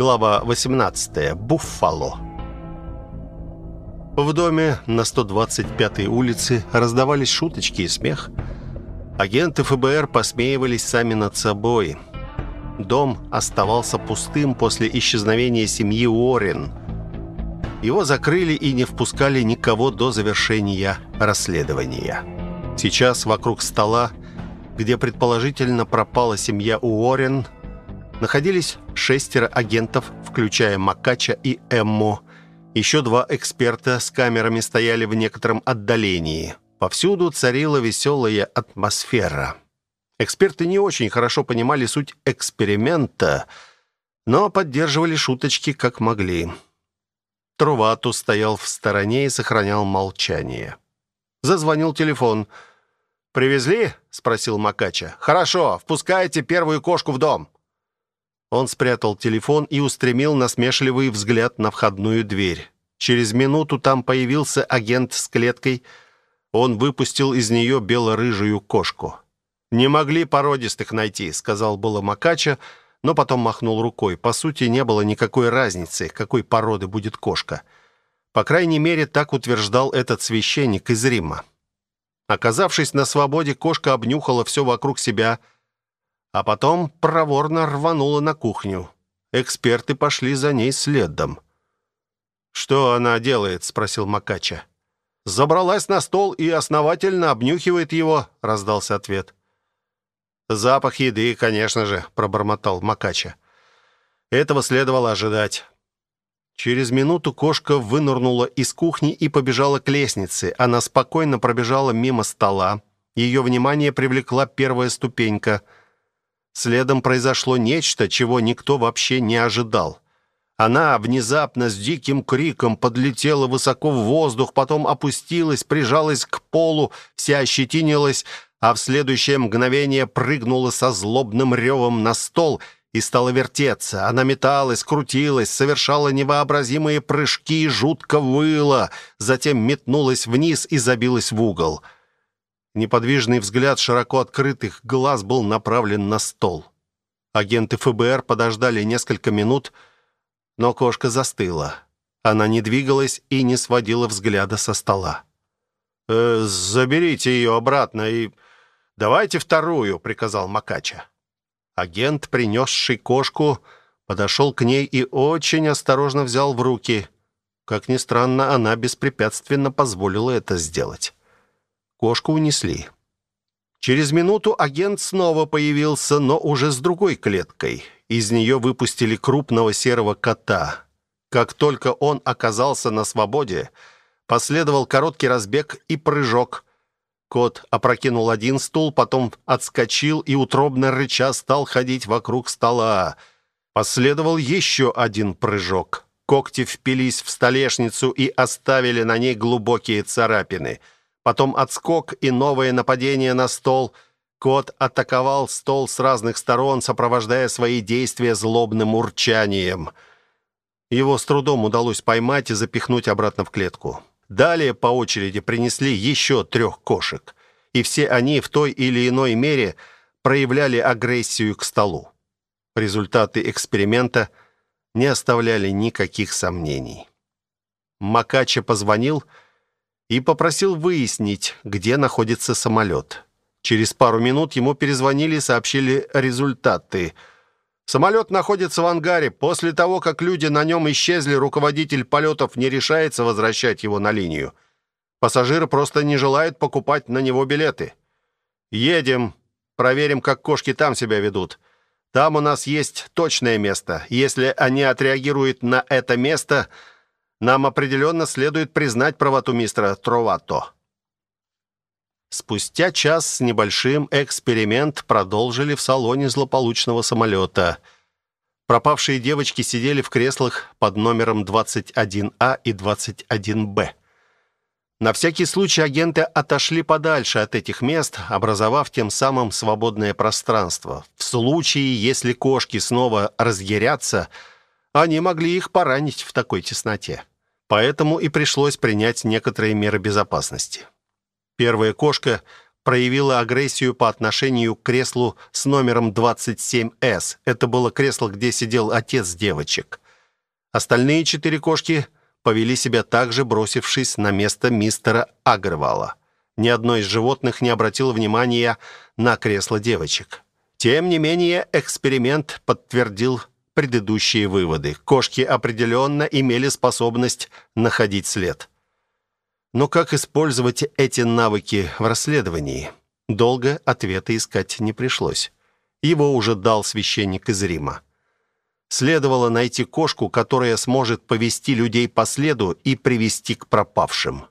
Глава 18. Буффало. В доме на 125-й улице раздавались шуточки и смех. Агенты ФБР посмеивались сами над собой. Дом оставался пустым после исчезновения семьи Уоррен. Его закрыли и не впускали никого до завершения расследования. Сейчас вокруг стола, где предположительно пропала семья Уоррен, находились шестеро агентов, включая Макача и Эмму. Еще два эксперта с камерами стояли в некотором отдалении. Повсюду царила веселая атмосфера. Эксперты не очень хорошо понимали суть эксперимента, но поддерживали шуточки как могли. Трувату стоял в стороне и сохранял молчание. Зазвонил телефон. «Привезли?» — спросил Макача. «Хорошо, впускайте первую кошку в дом». Он спрятал телефон и устремил насмешливый взгляд на входную дверь. Через минуту там появился агент с клеткой. Он выпустил из нее бело-рыжую кошку. «Не могли породистых найти», — сказал было Макача, но потом махнул рукой. По сути, не было никакой разницы, какой породы будет кошка. По крайней мере, так утверждал этот священник из Рима. Оказавшись на свободе, кошка обнюхала все вокруг себя — а потом проворно рванула на кухню. Эксперты пошли за ней следом. «Что она делает?» — спросил Макача. «Забралась на стол и основательно обнюхивает его», — раздался ответ. «Запах еды, конечно же», — пробормотал Макача. «Этого следовало ожидать». Через минуту кошка вынырнула из кухни и побежала к лестнице. Она спокойно пробежала мимо стола. Ее внимание привлекла первая ступенька — Следом произошло нечто, чего никто вообще не ожидал. Она внезапно с диким криком подлетела высоко в воздух, потом опустилась, прижалась к полу, вся ощетинилась, а в следующее мгновение прыгнула со злобным ревом на стол и стала вертеться. Она металась, крутилась, совершала невообразимые прыжки и жутко выла, затем метнулась вниз и забилась в угол. — Неподвижный взгляд широко открытых глаз был направлен на стол. Агенты ФБР подождали несколько минут, но кошка застыла. Она не двигалась и не сводила взгляда со стола. «Э, «Заберите ее обратно и давайте вторую», — приказал Макача. Агент, принесший кошку, подошел к ней и очень осторожно взял в руки. Как ни странно, она беспрепятственно позволила это сделать. Кошку унесли. Через минуту агент снова появился, но уже с другой клеткой. Из нее выпустили крупного серого кота. Как только он оказался на свободе, последовал короткий разбег и прыжок. Кот опрокинул один стул, потом отскочил и утробно рыча стал ходить вокруг стола. Последовал еще один прыжок. Когти впились в столешницу и оставили на ней глубокие царапины — потом отскок и новое нападение на стол. Кот атаковал стол с разных сторон, сопровождая свои действия злобным урчанием. Его с трудом удалось поймать и запихнуть обратно в клетку. Далее по очереди принесли еще трех кошек, и все они в той или иной мере проявляли агрессию к столу. Результаты эксперимента не оставляли никаких сомнений. Макача позвонил и попросил выяснить, где находится самолет. Через пару минут ему перезвонили и сообщили результаты. Самолет находится в ангаре. После того, как люди на нем исчезли, руководитель полетов не решается возвращать его на линию. Пассажиры просто не желают покупать на него билеты. Едем, проверим, как кошки там себя ведут. Там у нас есть точное место. Если они отреагируют на это место, нам определенно следует признать правоту мистера Тровато. Спустя час с небольшим эксперимент продолжили в салоне злополучного самолета. Пропавшие девочки сидели в креслах под номером 21А и 21Б. На всякий случай агенты отошли подальше от этих мест, образовав тем самым свободное пространство. В случае, если кошки снова разъярятся, они могли их поранить в такой тесноте. Поэтому и пришлось принять некоторые меры безопасности. Первая кошка проявила агрессию по отношению к креслу с номером 27С. Это было кресло, где сидел отец девочек. Остальные четыре кошки повели себя так же, бросившись на место мистера Агрвала. Ни одно из животных не обратило внимания на кресло девочек. Тем не менее, эксперимент подтвердил предыдущие выводы. Кошки определенно имели способность находить след. Но как использовать эти навыки в расследовании? Долго ответа искать не пришлось. Его уже дал священник из Рима. Следовало найти кошку, которая сможет повести людей по следу и привести к пропавшим.